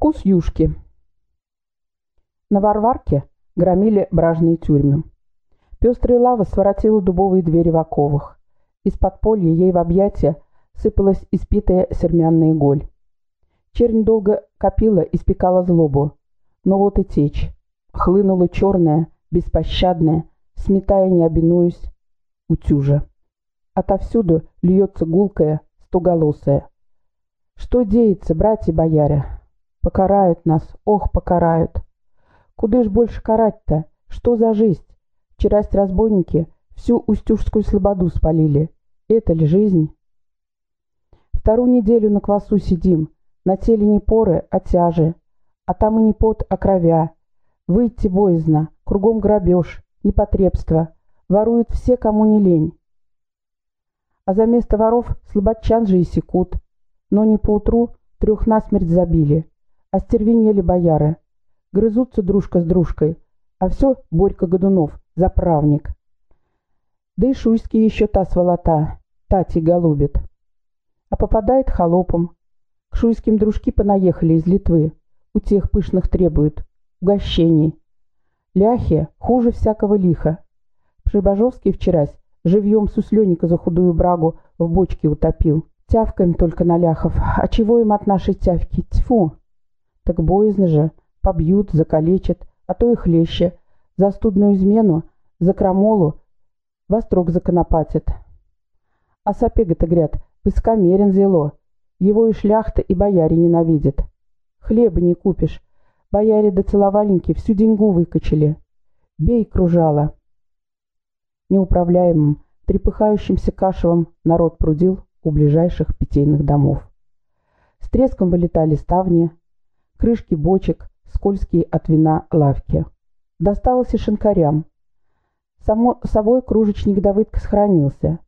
Вкус юшки. На Варварке громили бражные тюрьмы. Пестрая лава своротила дубовые двери в оковах. Из подполья ей в объятия сыпалась испитая сермянная голь. Чернь долго копила, испекала злобу. Но вот и течь. Хлынула черная, беспощадная, сметая, не обинуясь, утюжа. Отовсюду льется гулкая, стоголосая. Что деется, братья-бояре? Покарают нас, ох, покарают. Куда ж больше карать-то? Что за жизнь? Вчерась разбойники всю Устюжскую слободу спалили. Это ли жизнь? Вторую неделю на квасу сидим. На теле не поры, а тяжи. А там и не пот, а кровя. Выйти боязно, кругом грабеж, непотребство. Воруют все, кому не лень. А за место воров слободчан же и секут. Но не поутру трех насмерть забили. Остервенели бояры. Грызутся дружка с дружкой. А все Борька Годунов, заправник. Да и Шуйский еще та сволота, Тати голубит. А попадает холопом. К шуйским дружки понаехали из Литвы. У тех пышных требуют. Угощений. Ляхи хуже всякого лиха. Прибожовский вчерась живьем сусленника за худую брагу в бочке утопил. Тявкаем только на ляхов. А чего им от нашей тявки? Тьфу! Так боязно же. Побьют, закалечат, а то и хлеще. За студную измену, за крамолу во строк законопатят. А сапега-то, гряд, высокомерен зело. Его и шляхта, и бояре ненавидят. Хлеба не купишь. Бояре да целовальники всю деньгу выкачали. Бей, кружала. Неуправляемым, трепыхающимся кашевом народ прудил у ближайших питейных домов. С треском вылетали ставни, крышки бочек, скользкие от вина лавки. Досталось и шинкарям. Само собой кружечник Давыдка сохранился,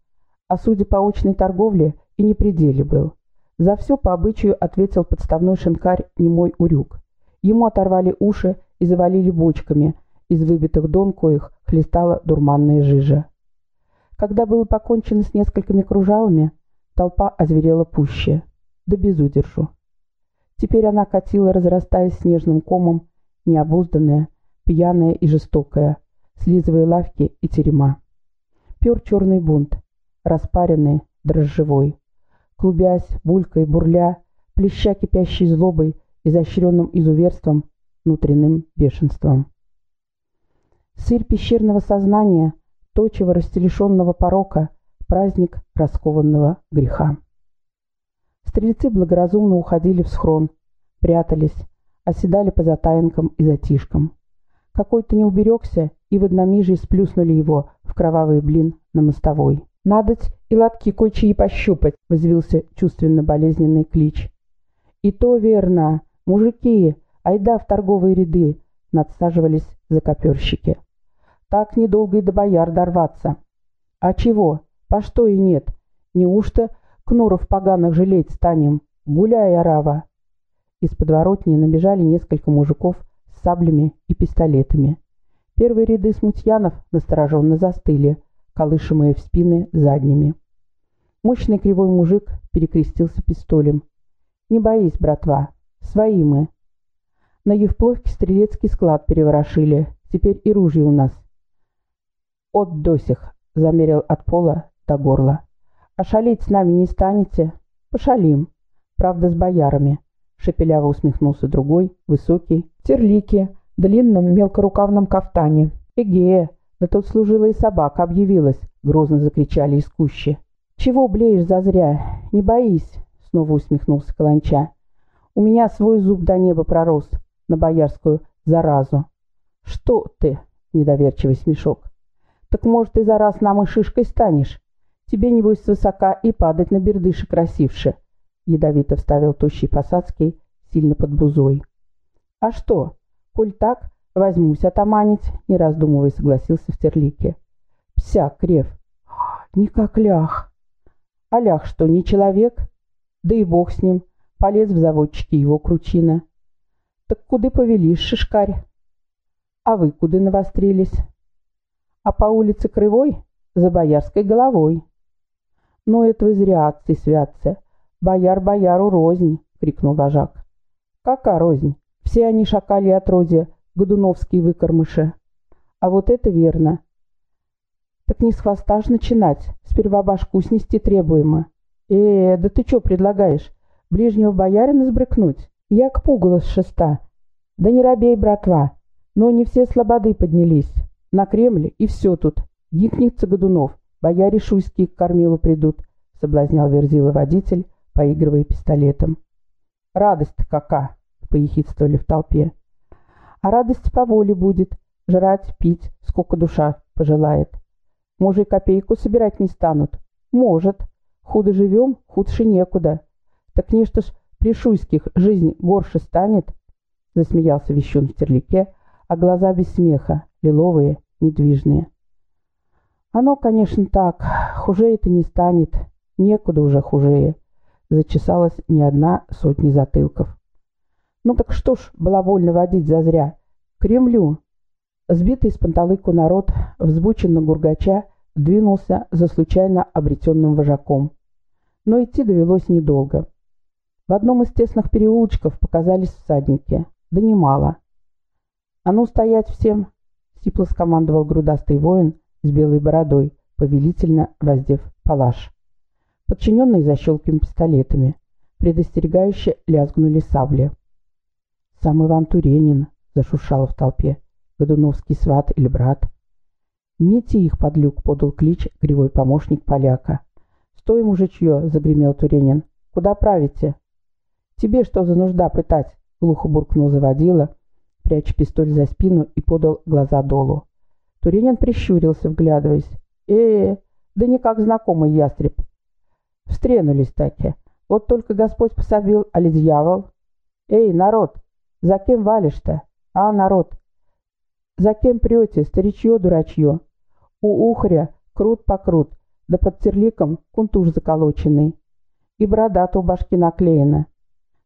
а судя по очной торговле и не пределе был. За все по обычаю ответил подставной шинкарь немой урюк. Ему оторвали уши и завалили бочками, из выбитых дон коих хлестала дурманная жижа. Когда было покончено с несколькими кружалами, толпа озверела пуще, да безудержу. Теперь она катила, разрастаясь снежным комом, необузданная, пьяная и жестокая, слизывая лавки и терема. Пер черный бунт, распаренный, дрожжевой. Клубясь, булькой, бурля, плеща кипящей злобой, изощренным изуверством, внутренним бешенством. Сырь пещерного сознания, точего растелешенного порока, праздник раскованного греха. Стрельцы благоразумно уходили в схрон, прятались, оседали по затаинкам и затишкам. Какой-то не уберегся, и в одномижии сплюснули его в кровавый блин на мостовой. «Надоть и лотки кое-чьи пощупать», — возвился чувственно-болезненный клич. «И то верно. Мужики, айда в торговые ряды», — надсаживались закоперщики. «Так недолго и до бояр дорваться». «А чего? По что и нет? Неужто кнуров поганых жалеть станем? Гуляй, арава!» Из подворотни набежали несколько мужиков с саблями и пистолетами. Первые ряды смутьянов настороженно застыли, колышемые в спины задними. Мощный кривой мужик перекрестился пистолем. «Не боись, братва, свои мы». На Евпловке стрелецкий склад переворошили, теперь и ружья у нас. «От досих», — замерил от пола до горла. «А шалить с нами не станете?» «Пошалим. Правда, с боярами», — шепеляво усмехнулся другой, высокий, терлики, длинном мелкорукавном кафтане. «Эге, да тут служила и собака объявилась», — грозно закричали из кущи. «Чего блеешь зазря? Не боись», — снова усмехнулся Каланча. «У меня свой зуб до неба пророс на боярскую заразу». «Что ты?» — недоверчивый смешок. «Так, может, ты за раз нам и шишкой станешь? Тебе, небось, высока и падать на бердыши красивше», — ядовито вставил тощий посадский, сильно под бузой. «А что?» «Коль так, возьмусь отоманить», — не раздумывая согласился в терлике. «Пся, крев». «Никак лях». «А лях что, не человек?» «Да и бог с ним. Полез в заводчики его кручина». «Так куды повелишь, шишкарь?» «А вы куды навострились?» «А по улице Крывой? За боярской головой». «Но это зря, отцы святцы. Бояр бояру рознь!» — крикнул вожак. Кака рознь. Все они шакали отродья, годуновские выкормыши. А вот это верно. Так не с хвоста ж начинать. Сперва башку снести требуемо. Э, да ты что предлагаешь? Ближнего боярина сбрыкнуть? Я к пугалу с шеста. Да не робей, братва. Но не все слободы поднялись. На Кремле и все тут. Гикнется Годунов. Бояре шуйские к кормилу придут, соблазнял Верзила водитель, поигрывая пистолетом. Радость кака, поехидствовали в толпе. А радость по воле будет. Жрать, пить, сколько душа пожелает. Может, и копейку собирать не станут? Может. Худо живем, худше некуда. Так нечто ж при шуйских жизнь горше станет, засмеялся вещун в терлике, а глаза без смеха, лиловые, недвижные. Оно, конечно, так, хуже это не станет, некуда уже хужее. Зачесалась не одна сотни затылков. Ну так что ж, было больно водить зазря. К Кремлю. Сбитый с панталыку народ, взбученно гургача, двинулся за случайно обретенным вожаком. Но идти довелось недолго. В одном из тесных переулочков показались всадники, да немало. «А ну, стоять всем!» — сипло скомандовал грудастый воин с белой бородой, повелительно воздев палаш. Подчиненные защелками пистолетами, предостерегающе лязгнули сабли. «Сам Иван Туренин!» — зашуршало в толпе. «Годуновский сват или брат?» «Мети их под люк!» — подал клич кривой помощник поляка. «Стой, мужичье!» — загремел Туренин. «Куда правите?» «Тебе что за нужда пытать?» — глухо буркнул заводила, пряча пистоль за спину и подал глаза долу. Туренин прищурился, вглядываясь. э, -э да не как знакомый ястреб. Встренулись таки. Вот только Господь пособил, али дьявол. Эй, народ, за кем валишь-то? А, народ, за кем прете, старичье-дурачье? У ухаря крут покрут, да под терликом кунтуш заколоченный. И борода-то у башки наклеена.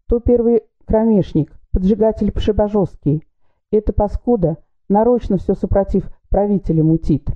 То первый кромешник, поджигатель Пшебожовский. Это паскуда нарочно все супротив правителя мутит.